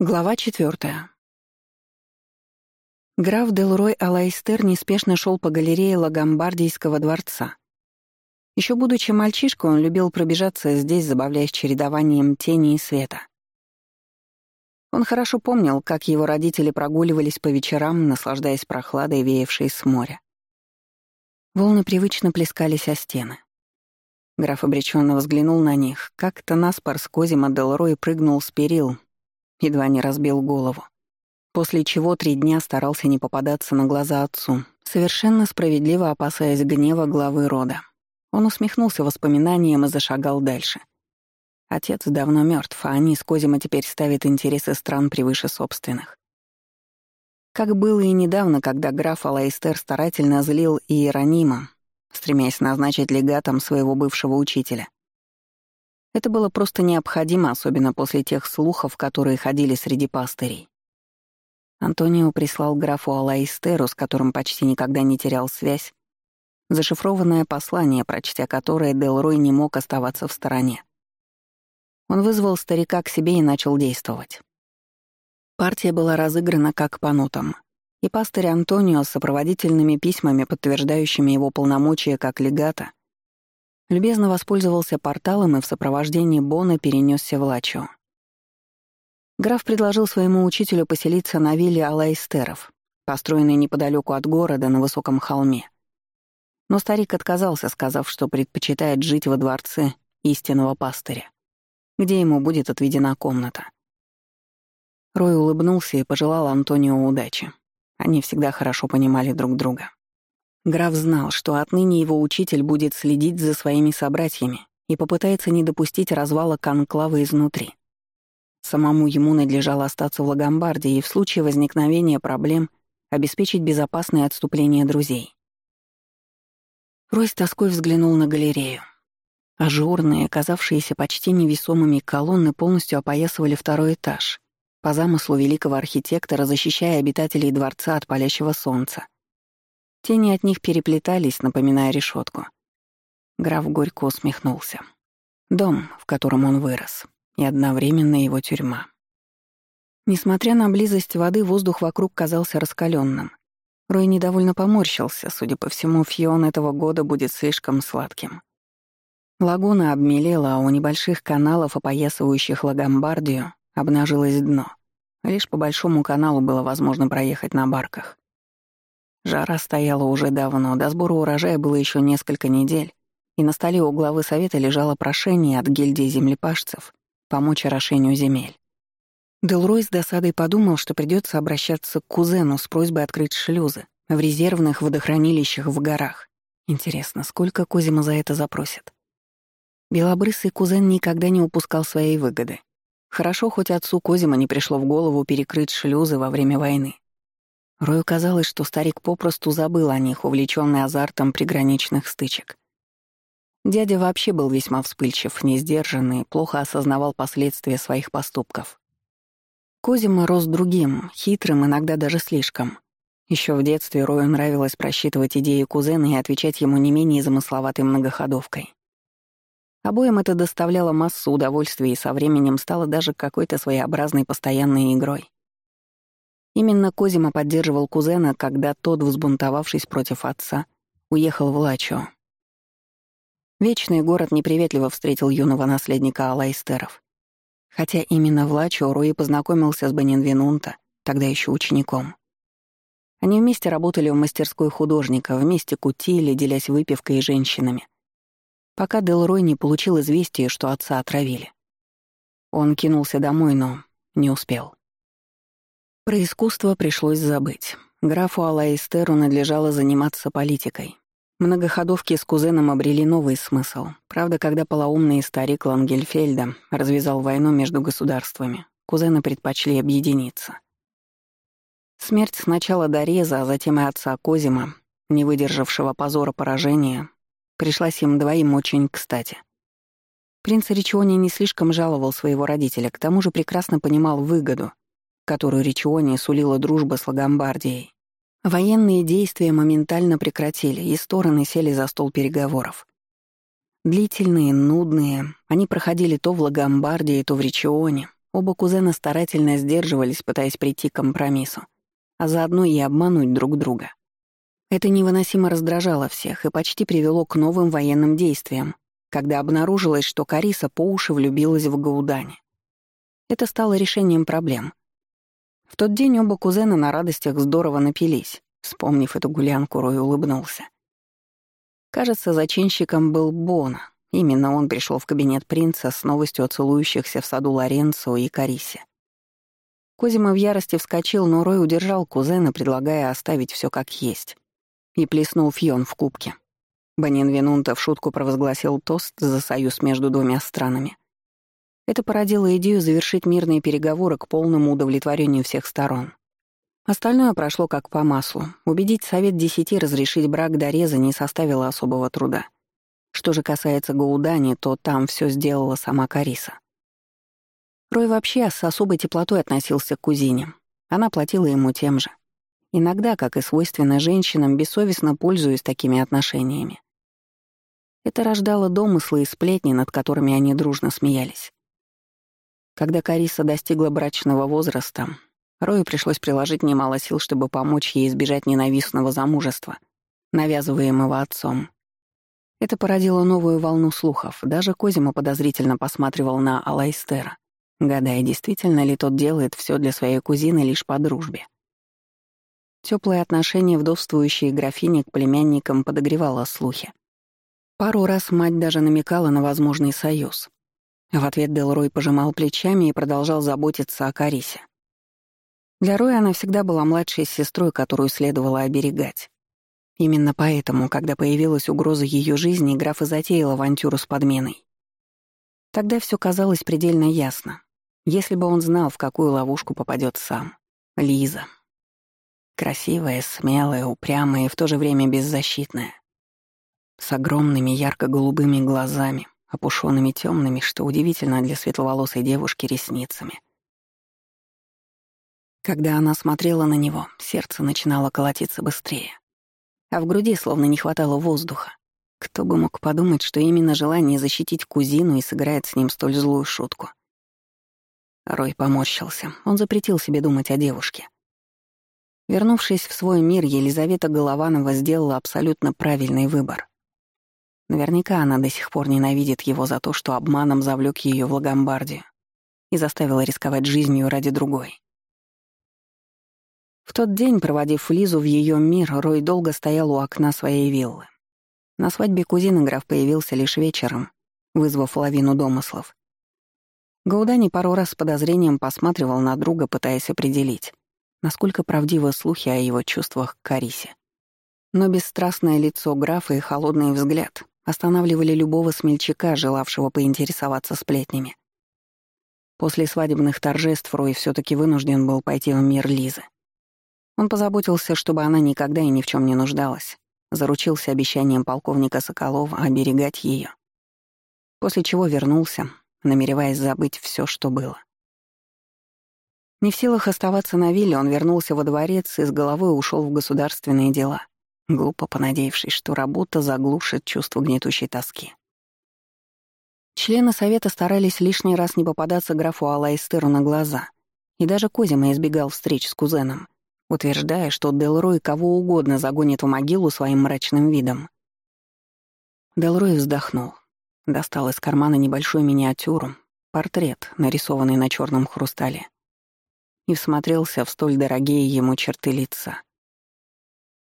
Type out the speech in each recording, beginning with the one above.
Глава четвертая. Граф Делрой Алайстер неспешно шел по галерее Лагомбардийского дворца. Еще будучи мальчишкой, он любил пробежаться здесь, забавляясь чередованием тени и света. Он хорошо помнил, как его родители прогуливались по вечерам, наслаждаясь прохладой, веявшей с моря. Волны привычно плескались о стены. Граф обреченно взглянул на них. Как-то наспор с Козима Делрой прыгнул с перил, едва не разбил голову. После чего три дня старался не попадаться на глаза отцу, совершенно справедливо опасаясь гнева главы рода. Он усмехнулся воспоминанием и зашагал дальше. Отец давно мертв, а они с Козима теперь ставят интересы стран превыше собственных. Как было и недавно, когда граф Алайстер старательно злил Иеронима, стремясь назначить легатом своего бывшего учителя. Это было просто необходимо, особенно после тех слухов, которые ходили среди пастырей. Антонио прислал графу Алаистеру, с которым почти никогда не терял связь, зашифрованное послание, прочтя которое Делрой не мог оставаться в стороне. Он вызвал старика к себе и начал действовать. Партия была разыграна как по нотам, и пастырь Антонио с сопроводительными письмами, подтверждающими его полномочия как легата, любезно воспользовался порталом и в сопровождении Бона перенесся в Лачо. Граф предложил своему учителю поселиться на вилле Алайстеров, построенной неподалеку от города на высоком холме. Но старик отказался, сказав, что предпочитает жить во дворце истинного пастыря, где ему будет отведена комната. Рой улыбнулся и пожелал Антонио удачи. Они всегда хорошо понимали друг друга. Граф знал, что отныне его учитель будет следить за своими собратьями и попытается не допустить развала конклава изнутри. Самому ему надлежало остаться в Лагомбарде и в случае возникновения проблем обеспечить безопасное отступление друзей. Рой с тоской взглянул на галерею. Ажурные, казавшиеся почти невесомыми колонны полностью опоясывали второй этаж, по замыслу великого архитектора защищая обитателей дворца от палящего солнца. Тени от них переплетались, напоминая решетку. Граф горько усмехнулся. Дом, в котором он вырос, и одновременно его тюрьма. Несмотря на близость воды, воздух вокруг казался раскаленным. Рой недовольно поморщился, судя по всему, фион этого года будет слишком сладким. Лагуна обмелела, а у небольших каналов, опоясывающих Лагомбардию, обнажилось дно. Лишь по большому каналу было возможно проехать на барках. Жара стояла уже давно, до сбора урожая было еще несколько недель, и на столе у главы совета лежало прошение от гильдии землепашцев помочь орошению земель. Делрой с досадой подумал, что придется обращаться к кузену с просьбой открыть шлюзы в резервных водохранилищах в горах. Интересно, сколько Козима за это запросит? Белобрысый кузен никогда не упускал своей выгоды. Хорошо, хоть отцу Козима не пришло в голову перекрыть шлюзы во время войны. Рою казалось, что старик попросту забыл о них, увлечённый азартом приграничных стычек. Дядя вообще был весьма вспыльчив, несдержанный, плохо осознавал последствия своих поступков. Козима рос другим, хитрым, иногда даже слишком. Еще в детстве Рою нравилось просчитывать идеи кузена и отвечать ему не менее замысловатой многоходовкой. Обоим это доставляло массу удовольствия и со временем стало даже какой-то своеобразной постоянной игрой. Именно Козима поддерживал кузена, когда тот, взбунтовавшись против отца, уехал в Лачо. Вечный город неприветливо встретил юного наследника Алайстеров. Хотя именно в Лачо Руи познакомился с Бенинвинунта, тогда еще учеником. Они вместе работали в мастерской художника, вместе кутили, делясь выпивкой и женщинами. Пока Делрой не получил известие, что отца отравили. Он кинулся домой, но не успел. Про искусство пришлось забыть. Графу Алаистеру надлежало заниматься политикой. Многоходовки с кузеном обрели новый смысл. Правда, когда полоумный старик Лангельфельда развязал войну между государствами, кузены предпочли объединиться. Смерть сначала Дореза, а затем и отца Козима, не выдержавшего позора поражения, пришлась им двоим очень кстати. Принц Ричони не слишком жаловал своего родителя, к тому же прекрасно понимал выгоду, которую Ричионе сулила дружба с Лагомбардией. Военные действия моментально прекратили, и стороны сели за стол переговоров. Длительные, нудные, они проходили то в Лагомбардии, то в Ричионе, Оба кузена старательно сдерживались, пытаясь прийти к компромиссу, а заодно и обмануть друг друга. Это невыносимо раздражало всех и почти привело к новым военным действиям, когда обнаружилось, что Кариса по уши влюбилась в Гаудане. Это стало решением проблем. В тот день оба кузена на радостях здорово напились. Вспомнив эту гулянку, Рой улыбнулся. Кажется, зачинщиком был Бона. Именно он пришел в кабинет принца с новостью о целующихся в саду Лоренцо и Карисе. Козима в ярости вскочил, но Рой удержал кузена, предлагая оставить все как есть. И плеснул фьон в кубке. Банин Винунта в шутку провозгласил тост за союз между двумя странами. Это породило идею завершить мирные переговоры к полному удовлетворению всех сторон. Остальное прошло как по маслу. Убедить Совет Десяти разрешить брак до реза не составило особого труда. Что же касается Гаудани, то там все сделала сама Кариса. Рой вообще с особой теплотой относился к кузине. Она платила ему тем же. Иногда, как и свойственно женщинам, бессовестно пользуясь такими отношениями. Это рождало домыслы и сплетни, над которыми они дружно смеялись. Когда Кариса достигла брачного возраста, Рою пришлось приложить немало сил, чтобы помочь ей избежать ненавистного замужества, навязываемого отцом. Это породило новую волну слухов. Даже Козима подозрительно посматривал на Алайстера, гадая, действительно ли тот делает все для своей кузины лишь по дружбе. Теплое отношение вдовствующей графини к племянникам подогревало слухи. Пару раз мать даже намекала на возможный союз. В ответ Делрой пожимал плечами и продолжал заботиться о Карисе. Для Роя она всегда была младшей сестрой, которую следовало оберегать. Именно поэтому, когда появилась угроза ее жизни, граф и затеял авантюру с подменой. Тогда все казалось предельно ясно. Если бы он знал, в какую ловушку попадет сам. Лиза. Красивая, смелая, упрямая и в то же время беззащитная. С огромными ярко-голубыми глазами, опушенными темными, что удивительно для светловолосой девушки, ресницами. Когда она смотрела на него, сердце начинало колотиться быстрее. А в груди словно не хватало воздуха. Кто бы мог подумать, что именно желание защитить кузину и сыграет с ним столь злую шутку. Рой поморщился. Он запретил себе думать о девушке. Вернувшись в свой мир, Елизавета Голованова сделала абсолютно правильный выбор. Наверняка она до сих пор ненавидит его за то, что обманом завлек ее в Лагомбардию и заставила рисковать жизнью ради другой. В тот день, проводив Лизу в ее мир, Рой долго стоял у окна своей виллы. На свадьбе кузины граф появился лишь вечером, вызвав лавину домыслов. Гаудани пару раз с подозрением посматривал на друга, пытаясь определить, насколько правдивы слухи о его чувствах к Карисе. Но бесстрастное лицо графа и холодный взгляд останавливали любого смельчака, желавшего поинтересоваться сплетнями. После свадебных торжеств Рой все таки вынужден был пойти в мир Лизы. Он позаботился, чтобы она никогда и ни в чем не нуждалась, заручился обещанием полковника Соколова оберегать ее. После чего вернулся, намереваясь забыть все, что было. Не в силах оставаться на вилле, он вернулся во дворец и с головой ушел в государственные дела — глупо понадеявшись, что работа заглушит чувство гнетущей тоски. Члены совета старались лишний раз не попадаться графу Алайстеру на глаза, и даже Козима избегал встреч с кузеном, утверждая, что Делрой кого угодно загонит в могилу своим мрачным видом. Делрой вздохнул, достал из кармана небольшую миниатюру, портрет, нарисованный на черном хрустале, и всмотрелся в столь дорогие ему черты лица.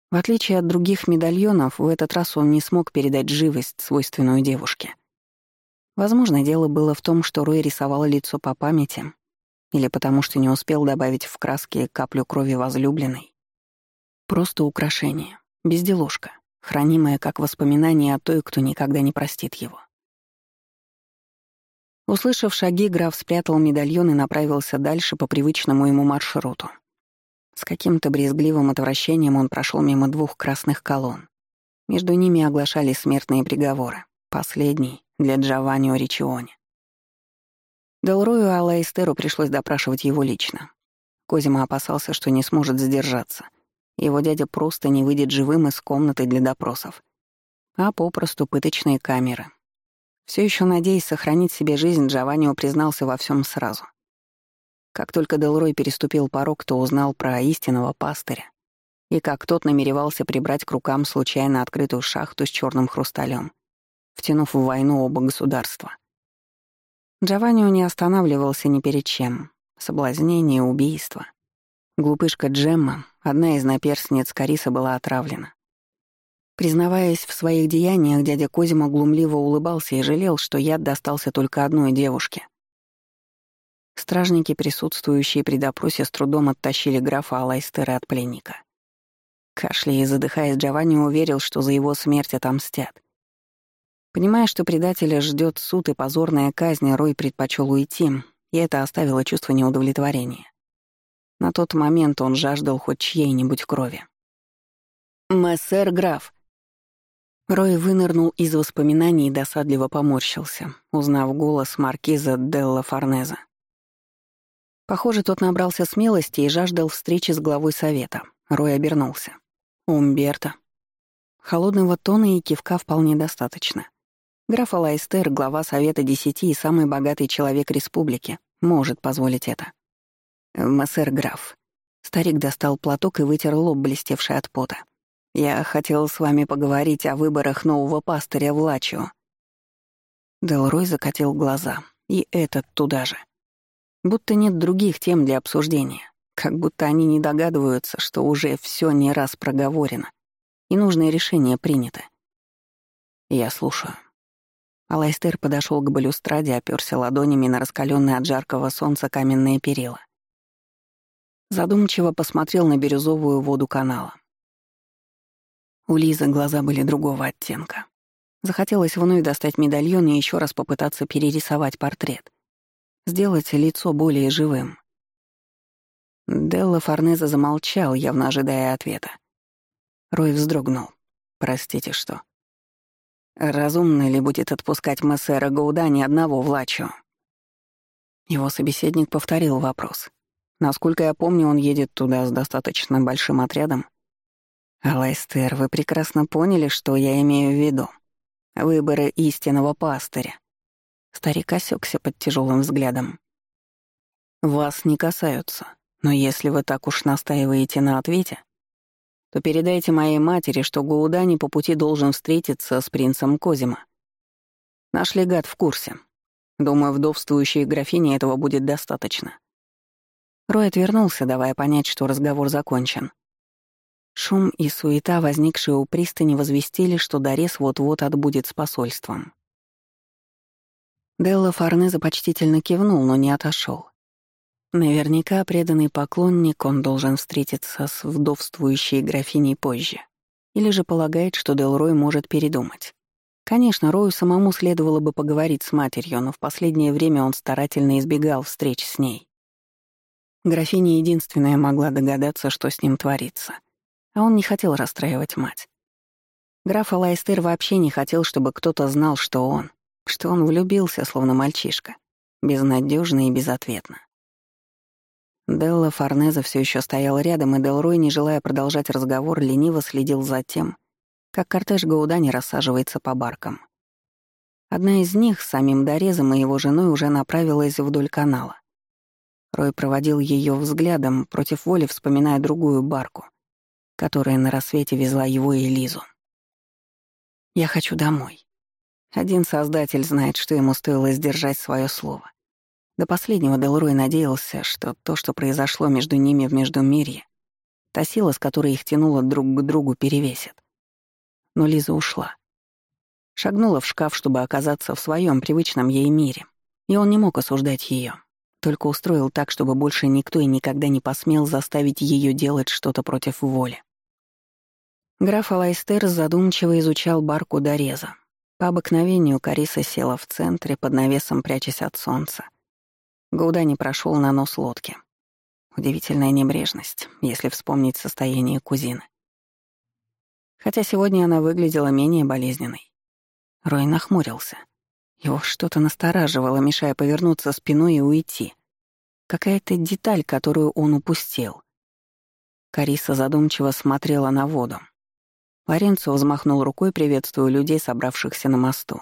В отличие от других медальонов, в этот раз он не смог передать живость, свойственную девушке. Возможно, дело было в том, что Рой рисовал лицо по памяти, или потому что не успел добавить в краски каплю крови возлюбленной. Просто украшение, безделушка, хранимое как воспоминание о той, кто никогда не простит его. Услышав шаги, граф спрятал медальон и направился дальше по привычному ему маршруту. С каким-то брезгливым отвращением он прошел мимо двух красных колонн. Между ними оглашали смертные приговоры. Последний — для Джованни Оричиони. Делрою Алайстеру пришлось допрашивать его лично. Козима опасался, что не сможет сдержаться. Его дядя просто не выйдет живым из комнаты для допросов. А попросту пыточные камеры. Все еще надеясь сохранить себе жизнь, Джованнио признался во всем сразу. Как только Делрой переступил порог, то узнал про истинного пастыря и как тот намеревался прибрать к рукам случайно открытую шахту с черным хрусталем, втянув в войну оба государства. Джованнио не останавливался ни перед чем. Соблазнение, убийство. Глупышка Джемма, одна из наперстниц Кариса, была отравлена. Признаваясь в своих деяниях, дядя Козима глумливо улыбался и жалел, что яд достался только одной девушке. Стражники, присутствующие при допросе, с трудом оттащили графа Алайстера от пленника. Кашляя и задыхаясь, Джованни уверил, что за его смерть отомстят. Понимая, что предателя ждет суд и позорная казнь, Рой предпочел уйти, и это оставило чувство неудовлетворения. На тот момент он жаждал хоть чьей-нибудь крови. «Мессер граф!» Рой вынырнул из воспоминаний и досадливо поморщился, узнав голос маркиза Делла Форнеза. Похоже, тот набрался смелости и жаждал встречи с главой совета. Рой обернулся. «Умберто». Холодного тона и кивка вполне достаточно. Граф Алайстер, глава Совета Десяти и самый богатый человек республики, может позволить это. «Массер граф». Старик достал платок и вытер лоб, блестевший от пота. «Я хотел с вами поговорить о выборах нового пастыря в Лачио». Делрой закатил глаза, и этот туда же. Будто нет других тем для обсуждения, как будто они не догадываются, что уже все не раз проговорено, и нужное решение принято. Я слушаю. Алайстер подошел к балюстраде, оперся ладонями на раскаленные от жаркого солнца каменные перила. Задумчиво посмотрел на бирюзовую воду канала. У Лизы глаза были другого оттенка. Захотелось вновь достать медальон и еще раз попытаться перерисовать портрет. Сделать лицо более живым. Делла Форнеза замолчал, явно ожидая ответа. Рой вздрогнул. «Простите, что?» Разумно ли будет отпускать мессера Гаудани одного в Лачо? Его собеседник повторил вопрос. Насколько я помню, он едет туда с достаточно большим отрядом. Алайстер, вы прекрасно поняли, что я имею в виду. Выборы истинного пастыря. Старик осекся под тяжелым взглядом. Вас не касаются, но если вы так уж настаиваете на ответе, то передайте моей матери, что Гаудани по пути должен встретиться с принцем Козима. Наш легат в курсе. Думаю, вдовствующей графине этого будет достаточно. Рой отвернулся, давая понять, что разговор закончен. Шум и суета, возникшие у пристани, возвестили, что Дорес вот-вот отбудет с посольством. Делла Форнеза почтительно кивнул, но не отошел. Наверняка преданный поклонник, он должен встретиться с вдовствующей графиней позже. Или же полагает, что Делрой может передумать. Конечно, Рою самому следовало бы поговорить с матерью, но в последнее время он старательно избегал встреч с ней. Графиня единственная могла догадаться, что с ним творится. А он не хотел расстраивать мать. Граф Алайстер вообще не хотел, чтобы кто-то знал, что он, что он влюбился, словно мальчишка, безнадежно и безответно. Делла Форнеза все еще стоял рядом, и Делрой, не желая продолжать разговор, лениво следил за тем, как кортеж Гаудани рассаживается по баркам. Одна из них с самим Дорезом и его женой уже направилась вдоль канала. Рой проводил ее взглядом, против воли вспоминая другую барку, которая на рассвете везла его и Лизу. «Я хочу домой». Один создатель знает, что ему стоило сдержать свое слово. До последнего Делрой надеялся, что то, что произошло между ними в Междумирье, та сила, с которой их тянуло друг к другу, перевесит. Но Лиза ушла. Шагнула в шкаф, чтобы оказаться в своем привычном ей мире. И он не мог осуждать ее, только устроил так, чтобы больше никто и никогда не посмел заставить ее делать что-то против воли. Граф Алайстер задумчиво изучал барку Дореза. По обыкновению Кариса села в центре, под навесом прячась от солнца. Гуда не прошел на нос лодки. Удивительная небрежность, если вспомнить состояние кузины. Хотя сегодня она выглядела менее болезненной. Рой нахмурился. Его что-то настораживало, мешая повернуться спиной и уйти. Какая-то деталь, которую он упустил. Кариса задумчиво смотрела на воду. Лоренцо взмахнул рукой, приветствуя людей, собравшихся на мосту.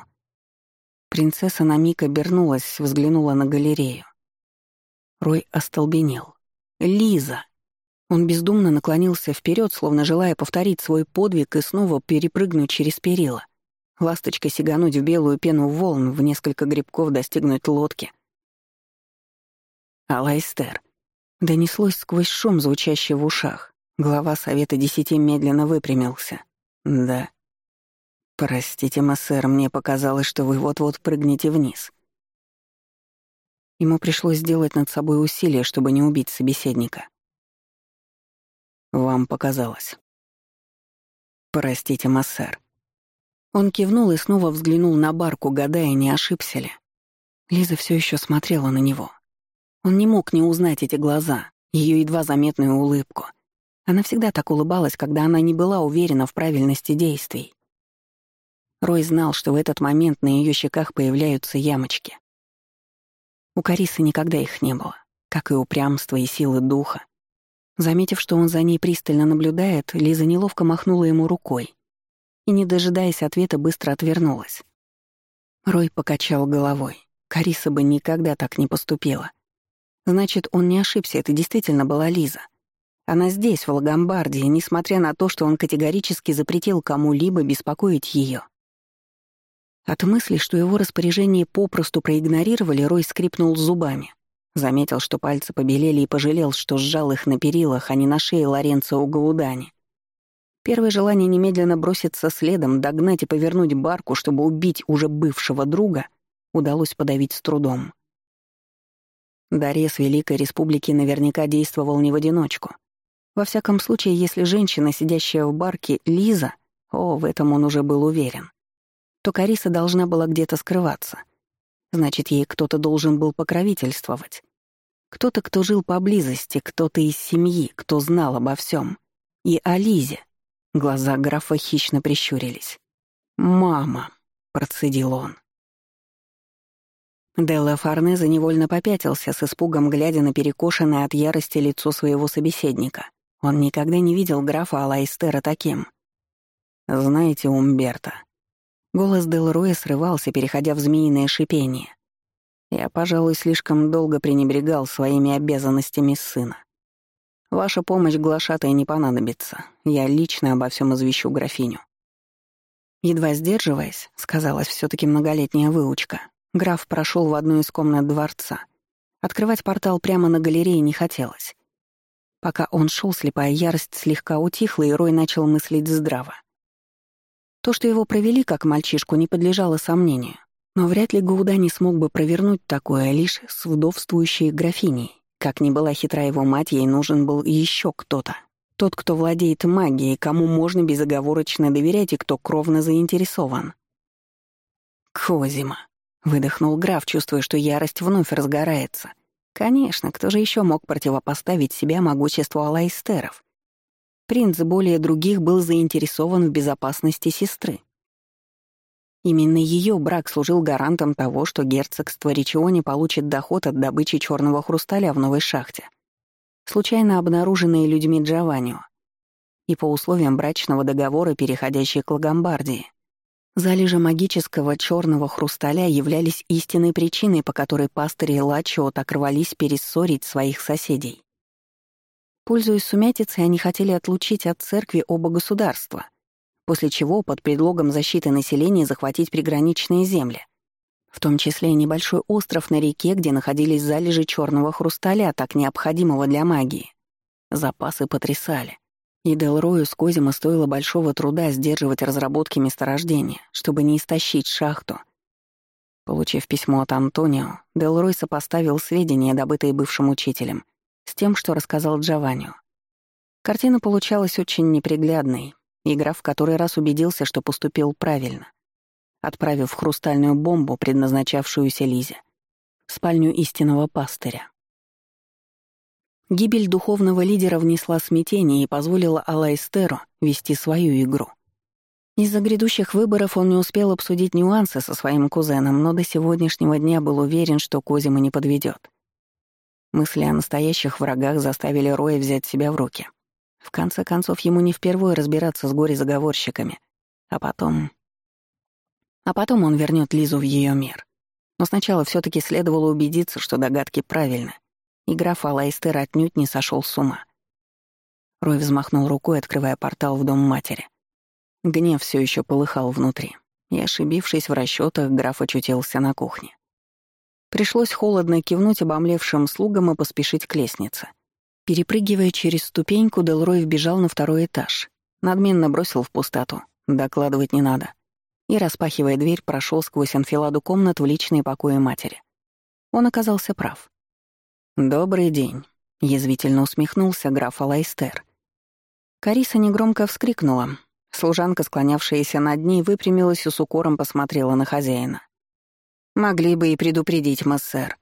Принцесса на миг обернулась, взглянула на галерею. Рой остолбенел. «Лиза!» Он бездумно наклонился вперед, словно желая повторить свой подвиг и снова перепрыгнуть через перила. Ласточкой сигануть в белую пену волн, в несколько грибков достигнуть лодки. Алайстер. Донеслось сквозь шум, звучащий в ушах. Глава Совета Десяти медленно выпрямился. «Да». «Простите, массер, мне показалось, что вы вот-вот прыгнете вниз». Ему пришлось сделать над собой усилие, чтобы не убить собеседника. «Вам показалось». «Простите, массер». Он кивнул и снова взглянул на барку, гадая, не ошибся ли. Лиза все еще смотрела на него. Он не мог не узнать эти глаза, ее едва заметную улыбку. Она всегда так улыбалась, когда она не была уверена в правильности действий. Рой знал, что в этот момент на ее щеках появляются ямочки. У Карисы никогда их не было, как и упрямства и силы духа. Заметив, что он за ней пристально наблюдает, Лиза неловко махнула ему рукой и, не дожидаясь ответа, быстро отвернулась. Рой покачал головой. Кариса бы никогда так не поступила. Значит, он не ошибся, это действительно была Лиза. Она здесь, в Лагомбардии, несмотря на то, что он категорически запретил кому-либо беспокоить ее. От мысли, что его распоряжение попросту проигнорировали, Рой скрипнул зубами. Заметил, что пальцы побелели и пожалел, что сжал их на перилах, а не на шее Лоренцо у Гаудани. Первое желание немедленно броситься следом, догнать и повернуть барку, чтобы убить уже бывшего друга, удалось подавить с трудом. Дарес Великой Республики наверняка действовал не в одиночку. Во всяком случае, если женщина, сидящая в барке, Лиза, о, в этом он уже был уверен, то Кариса должна была где-то скрываться. Значит, ей кто-то должен был покровительствовать. Кто-то, кто жил поблизости, кто-то из семьи, кто знал обо всем. И о Лизе. Глаза графа хищно прищурились. «Мама», — процедил он. Делла Фарнезе невольно попятился с испугом, глядя на перекошенное от ярости лицо своего собеседника. Он никогда не видел графа Алайстера таким. «Знаете, Умберто...» Голос Дел Роя срывался, переходя в змеиное шипение. «Я, пожалуй, слишком долго пренебрегал своими обязанностями сына. Ваша помощь глашатой не понадобится. Я лично обо всем извещу графиню». Едва сдерживаясь, сказалась все таки многолетняя выучка, Граф прошел в одну из комнат дворца. Открывать портал прямо на галерее не хотелось. Пока он шел, слепая ярость слегка утихла, и Рой начал мыслить здраво. То, что его провели как мальчишку, не подлежало сомнению. Но вряд ли Гауда не смог бы провернуть такое лишь с вдовствующей графиней. Как ни была хитра его мать, ей нужен был еще кто-то. Тот, кто владеет магией, кому можно безоговорочно доверять и кто кровно заинтересован. Козима. Выдохнул граф, чувствуя, что ярость вновь разгорается. Конечно, кто же еще мог противопоставить себя могуществу Алайстеров? Принц более других был заинтересован в безопасности сестры. Именно ее брак служил гарантом того, что герцогство Ричиони получит доход от добычи черного хрусталя в новой шахте, случайно обнаруженные людьми Джованнио, и по условиям брачного договора, переходящей к Лагомбардии. Залежи магического черного хрусталя являлись истинной причиной, по которой пастыри Лачо так рвались перессорить своих соседей. Пользуясь сумятицей, они хотели отлучить от церкви оба государства, после чего под предлогом защиты населения захватить приграничные земли, в том числе небольшой остров на реке, где находились залежи черного хрусталя, так необходимого для магии. Запасы потрясали. И Делрою с Козима стоило большого труда сдерживать разработки месторождения, чтобы не истощить шахту. Получив письмо от Антонио, Делрой сопоставил сведения, добытые бывшим учителем, с тем, что рассказал Джованнио. Картина получалась очень неприглядной, и в который раз убедился, что поступил правильно, отправив хрустальную бомбу, предназначавшуюся Лизе, в спальню истинного пастыря. Гибель духовного лидера внесла смятение и позволила Алайстеру вести свою игру. Из-за грядущих выборов он не успел обсудить нюансы со своим кузеном, но до сегодняшнего дня был уверен, что Козима не подведет. Мысли о настоящих врагах заставили Роя взять себя в руки. В конце концов, ему не впервые разбираться с горе-заговорщиками. А потом... А потом он вернет Лизу в ее мир. Но сначала все таки следовало убедиться, что догадки правильны и граф Алайстер отнюдь не сошел с ума. Рой взмахнул рукой, открывая портал в дом матери. Гнев все еще полыхал внутри, и, ошибившись в расчетах, граф очутился на кухне. Пришлось холодно кивнуть обомлевшим слугам и поспешить к лестнице. Перепрыгивая через ступеньку, Делрой вбежал на второй этаж. Надменно бросил в пустоту. Докладывать не надо. И, распахивая дверь, прошел сквозь анфиладу комнат в личные покои матери. Он оказался прав. «Добрый день», — язвительно усмехнулся граф Алайстер. Кариса негромко вскрикнула. Служанка, склонявшаяся над ней, выпрямилась и с укором посмотрела на хозяина. «Могли бы и предупредить, мессер».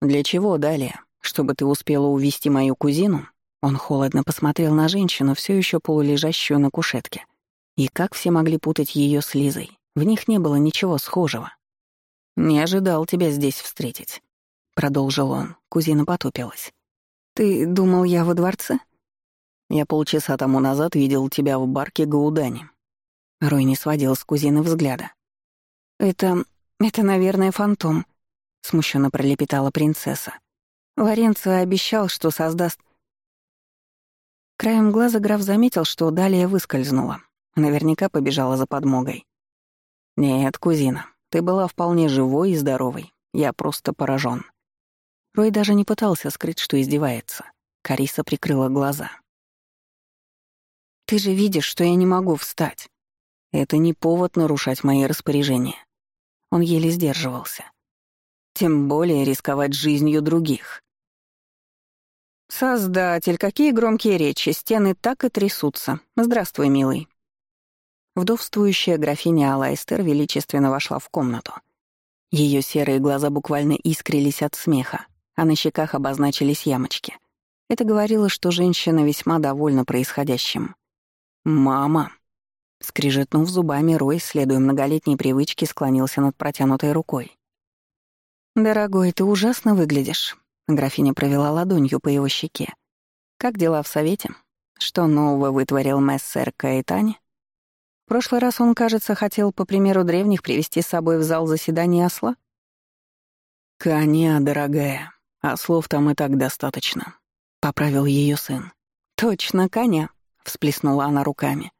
«Для чего далее? Чтобы ты успела увести мою кузину?» Он холодно посмотрел на женщину, все еще полулежащую на кушетке. И как все могли путать ее с Лизой? В них не было ничего схожего. «Не ожидал тебя здесь встретить», — продолжил он. Кузина потупилась. «Ты думал, я во дворце?» «Я полчаса тому назад видел тебя в барке Гаудани». Рой не сводил с кузины взгляда. «Это... это, наверное, фантом», — смущенно пролепетала принцесса. Лоренцо обещал, что создаст Краем глаза граф заметил, что Далия выскользнула. Наверняка побежала за подмогой. «Нет, кузина, ты была вполне живой и здоровой. Я просто поражен. Рой даже не пытался скрыть, что издевается. Кариса прикрыла глаза. «Ты же видишь, что я не могу встать. Это не повод нарушать мои распоряжения». Он еле сдерживался. Тем более рисковать жизнью других. «Создатель, какие громкие речи, стены так и трясутся. Здравствуй, милый». Вдовствующая графиня Алайстер величественно вошла в комнату. Ее серые глаза буквально искрились от смеха, а на щеках обозначились ямочки. Это говорило, что женщина весьма довольна происходящим. «Мама!» Скрижетнув зубами, Рой, следуя многолетней привычке, склонился над протянутой рукой. «Дорогой, ты ужасно выглядишь. Графиня провела ладонью по его щеке. «Как дела в совете? Что нового вытворил мессер Каэтани? В прошлый раз он, кажется, хотел, по примеру древних, привести с собой в зал заседания осла?» «Коня, дорогая, а слов там и так достаточно», — поправил ее сын. «Точно, коня», — всплеснула она руками.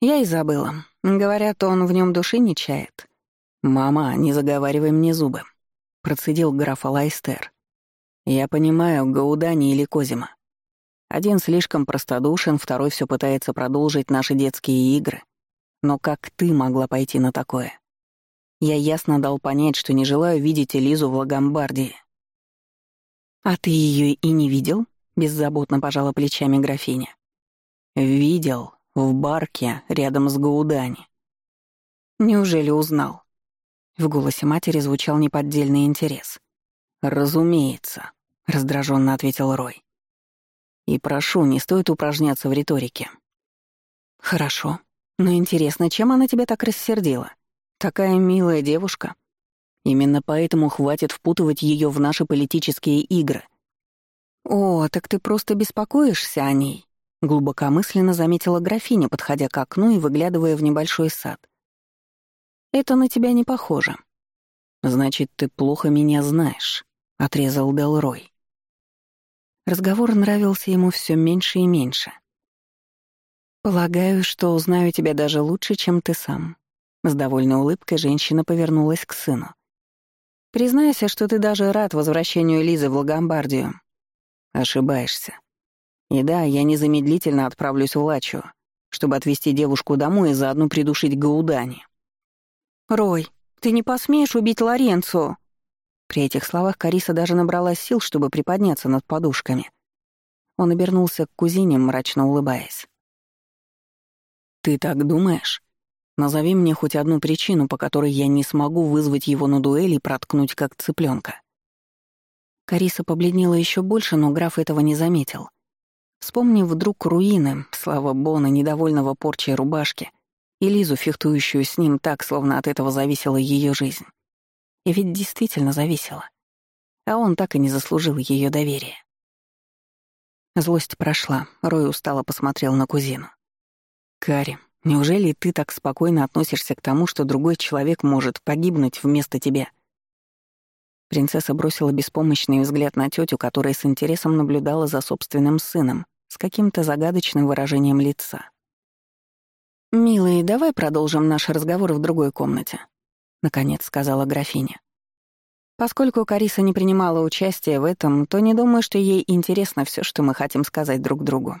«Я и забыла. Говорят, он в нем души не чает». «Мама, не заговаривай мне зубы», — процедил граф Алайстер. Я понимаю, Гаудани или Козима. Один слишком простодушен, второй все пытается продолжить наши детские игры. Но как ты могла пойти на такое? Я ясно дал понять, что не желаю видеть Элизу в Лагомбардии. «А ты ее и не видел?» — беззаботно пожала плечами графиня. «Видел. В барке, рядом с Гаудани». «Неужели узнал?» В голосе матери звучал неподдельный интерес. «Разумеется», — раздраженно ответил Рой. «И прошу, не стоит упражняться в риторике». «Хорошо. Но интересно, чем она тебя так рассердила? Такая милая девушка. Именно поэтому хватит впутывать ее в наши политические игры». «О, так ты просто беспокоишься о ней», — глубокомысленно заметила графиня, подходя к окну и выглядывая в небольшой сад. «Это на тебя не похоже». «Значит, ты плохо меня знаешь», — отрезал Делрой. Разговор нравился ему все меньше и меньше. «Полагаю, что узнаю тебя даже лучше, чем ты сам». С довольной улыбкой женщина повернулась к сыну. «Признайся, что ты даже рад возвращению Лизы в Лагомбардию». «Ошибаешься. И да, я незамедлительно отправлюсь в Лачо, чтобы отвезти девушку домой и заодно придушить Гаудани». «Рой, ты не посмеешь убить Лоренцо?» При этих словах Кариса даже набрала сил, чтобы приподняться над подушками. Он обернулся к кузине, мрачно улыбаясь. «Ты так думаешь? Назови мне хоть одну причину, по которой я не смогу вызвать его на дуэль и проткнуть как цыпленка. Кариса побледнела еще больше, но граф этого не заметил. Вспомнив вдруг руины, слава Бона, недовольного порчей рубашки, и Лизу, фехтующую с ним так, словно от этого зависела ее жизнь. И ведь действительно зависела. А он так и не заслужил ее доверия. Злость прошла, Рой устало посмотрел на кузину. «Кари, неужели ты так спокойно относишься к тому, что другой человек может погибнуть вместо тебя?» Принцесса бросила беспомощный взгляд на тетю, которая с интересом наблюдала за собственным сыном с каким-то загадочным выражением лица. «Милый, давай продолжим наш разговор в другой комнате», — наконец сказала графиня. Поскольку Кариса не принимала участия в этом, то не думаю, что ей интересно все, что мы хотим сказать друг другу.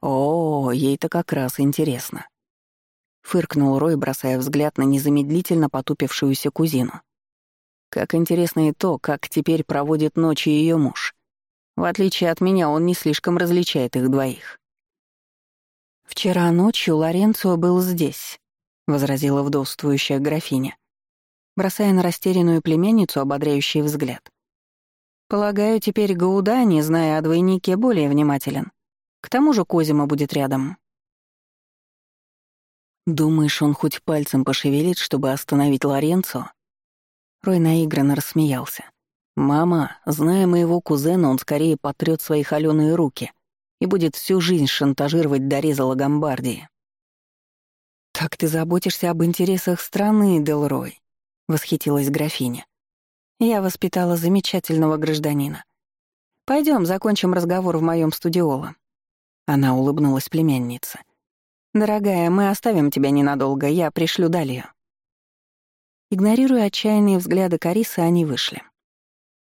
О, ей-то как раз интересно. Фыркнул Рой, бросая взгляд на незамедлительно потупившуюся кузину. Как интересно и то, как теперь проводит ночи ее муж. В отличие от меня, он не слишком различает их двоих. «Вчера ночью Лоренцо был здесь», — возразила вдовствующая графиня бросая на растерянную племянницу ободряющий взгляд. «Полагаю, теперь Гауда, не зная о двойнике, более внимателен. К тому же Козима будет рядом». «Думаешь, он хоть пальцем пошевелит, чтобы остановить Лоренцо?» Рой наигранно рассмеялся. «Мама, зная моего кузена, он скорее потрёт свои холёные руки и будет всю жизнь шантажировать Дореза Лагомбардии». «Так ты заботишься об интересах страны, Делрой», восхитилась графиня. Я воспитала замечательного гражданина. Пойдем, закончим разговор в моем студиоло. Она улыбнулась племяннице. Дорогая, мы оставим тебя ненадолго, я пришлю Далию. Игнорируя отчаянные взгляды Карисы, они вышли.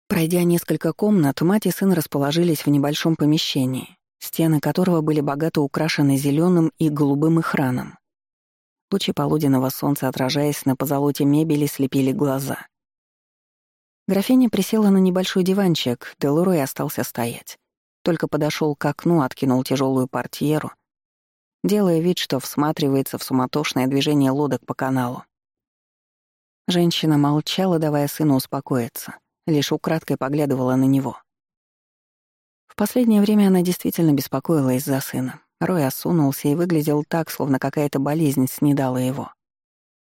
Пройдя несколько комнат, мать и сын расположились в небольшом помещении, стены которого были богато украшены зеленым и голубым экраном. Лучи полуденного солнца, отражаясь на позолоте мебели, слепили глаза. Графиня присела на небольшой диванчик, Делурой остался стоять. Только подошел к окну, откинул тяжелую портьеру, делая вид, что всматривается в суматошное движение лодок по каналу. Женщина молчала, давая сыну успокоиться, лишь украдкой поглядывала на него. В последнее время она действительно беспокоилась за сына. Рой осунулся и выглядел так, словно какая-то болезнь снедала его.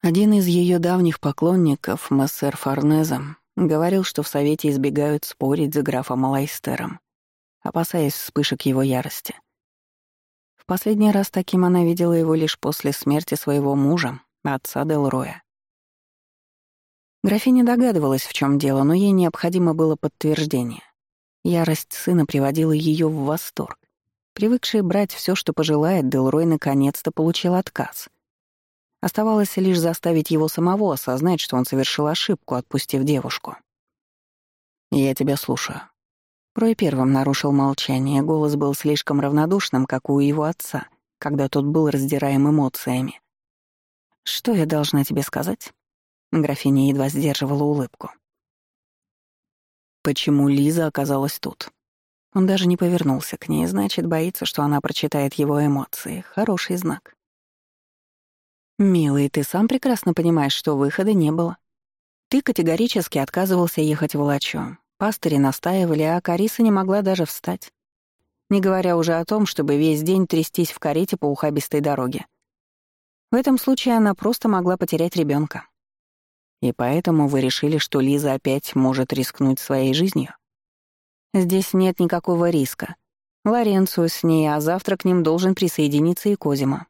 Один из ее давних поклонников, мессер Форнеза, говорил, что в Совете избегают спорить с графом Алайстером, опасаясь вспышек его ярости. В последний раз таким она видела его лишь после смерти своего мужа, отца Делроя. Графиня догадывалась, в чем дело, но ей необходимо было подтверждение. Ярость сына приводила ее в восторг. Привыкший брать все, что пожелает, Делрой наконец-то получил отказ. Оставалось лишь заставить его самого осознать, что он совершил ошибку, отпустив девушку. «Я тебя слушаю». Рой первым нарушил молчание, голос был слишком равнодушным, как у его отца, когда тот был раздираем эмоциями. «Что я должна тебе сказать?» Графиня едва сдерживала улыбку. «Почему Лиза оказалась тут?» Он даже не повернулся к ней, значит, боится, что она прочитает его эмоции. Хороший знак. «Милый, ты сам прекрасно понимаешь, что выхода не было. Ты категорически отказывался ехать в Лачо. Пастыри настаивали, а Кариса не могла даже встать. Не говоря уже о том, чтобы весь день трястись в карете по ухабистой дороге. В этом случае она просто могла потерять ребенка. И поэтому вы решили, что Лиза опять может рискнуть своей жизнью? Здесь нет никакого риска. Лоренцию с ней, а завтра к ним должен присоединиться и Козима.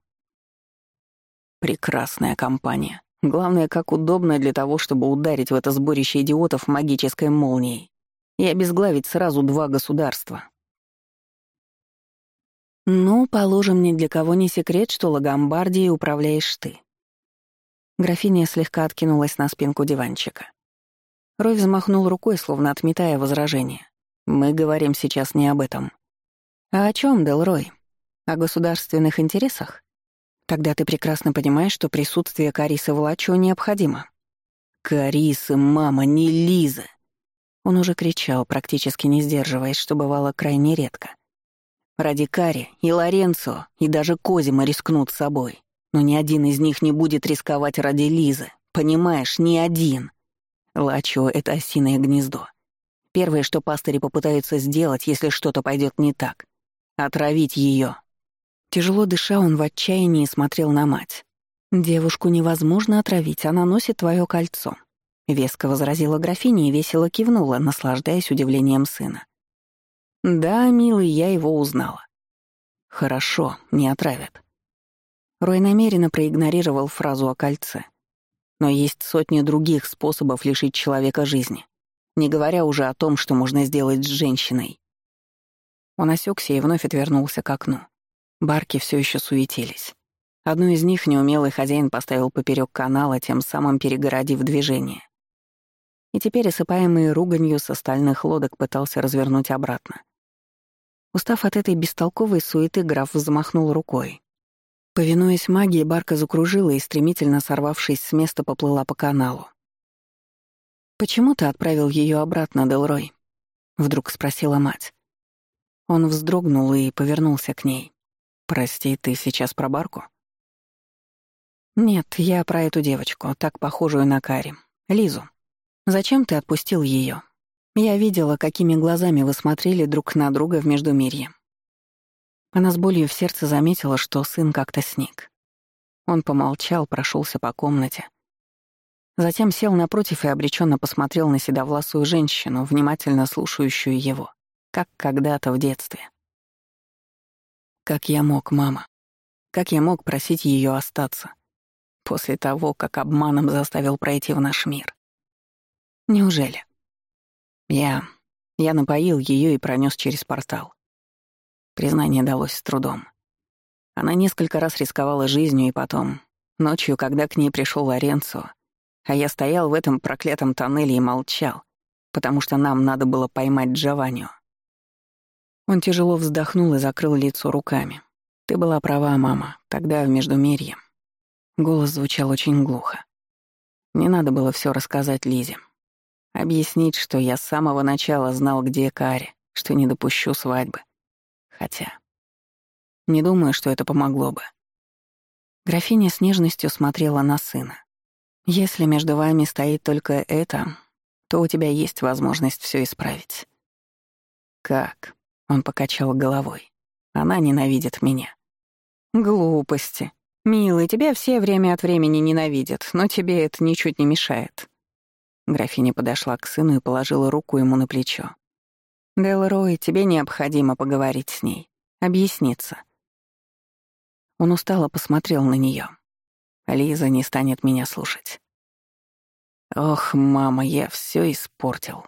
Прекрасная компания. Главное, как удобно для того, чтобы ударить в это сборище идиотов магической молнией и обезглавить сразу два государства. Ну, положим, ни для кого не секрет, что Лагомбардией управляешь ты. Графиня слегка откинулась на спинку диванчика. Рой взмахнул рукой, словно отметая возражение. Мы говорим сейчас не об этом. А о чем, Делрой? О государственных интересах? Тогда ты прекрасно понимаешь, что присутствие Карисы в Лачо необходимо. «Карисы, мама, не Лиза!» Он уже кричал, практически не сдерживаясь, что бывало крайне редко. Ради Кари и Лоренцо, и даже Козима рискнут собой. Но ни один из них не будет рисковать ради Лизы. Понимаешь, ни один. Лачо — это осиное гнездо. Первое, что пастыри попытаются сделать, если что-то пойдет не так — отравить ее. Тяжело дыша, он в отчаянии смотрел на мать. «Девушку невозможно отравить, она носит твое кольцо», — веско возразила графиня и весело кивнула, наслаждаясь удивлением сына. «Да, милый, я его узнала». «Хорошо, не отравят». Рой намеренно проигнорировал фразу о кольце. Но есть сотни других способов лишить человека жизни, не говоря уже о том, что можно сделать с женщиной. Он осекся и вновь отвернулся к окну. Барки все еще суетились. Одну из них неумелый хозяин поставил поперек канала, тем самым перегородив движение. И теперь, осыпаемый руганью с остальных лодок, пытался развернуть обратно. Устав от этой бестолковой суеты, граф взмахнул рукой. Повинуясь магии, барка закружила и, стремительно сорвавшись с места, поплыла по каналу. «Почему ты отправил ее обратно, Делрой?» — вдруг спросила мать. Он вздрогнул и повернулся к ней. «Прости, ты сейчас про барку?» «Нет, я про эту девочку, так похожую на Кари. Лизу. Зачем ты отпустил ее? Я видела, какими глазами вы смотрели друг на друга в Междумирье. Она с болью в сердце заметила, что сын как-то сник. Он помолчал, прошелся по комнате. Затем сел напротив и обреченно посмотрел на седовласую женщину, внимательно слушающую его, как когда-то в детстве. Как я мог, мама? Как я мог просить ее остаться? После того, как обманом заставил пройти в наш мир. Неужели? Я... Я напоил ее и пронес через портал. Признание далось с трудом. Она несколько раз рисковала жизнью, и потом, ночью, когда к ней пришел Лоренцо, а я стоял в этом проклятом тоннеле и молчал, потому что нам надо было поймать Джованнио. Он тяжело вздохнул и закрыл лицо руками. «Ты была права, мама, тогда в Междумирье». Голос звучал очень глухо. Не надо было все рассказать Лизе. Объяснить, что я с самого начала знал, где Кари, что не допущу свадьбы. Хотя... Не думаю, что это помогло бы. Графиня с нежностью смотрела на сына. «Если между вами стоит только это, то у тебя есть возможность все исправить». «Как?» — он покачал головой. «Она ненавидит меня». «Глупости. Милый, тебя все время от времени ненавидят, но тебе это ничуть не мешает». Графиня подошла к сыну и положила руку ему на плечо. «Делрой, тебе необходимо поговорить с ней, объясниться». Он устало посмотрел на нее. Лиза не станет меня слушать. «Ох, мама, я все испортил.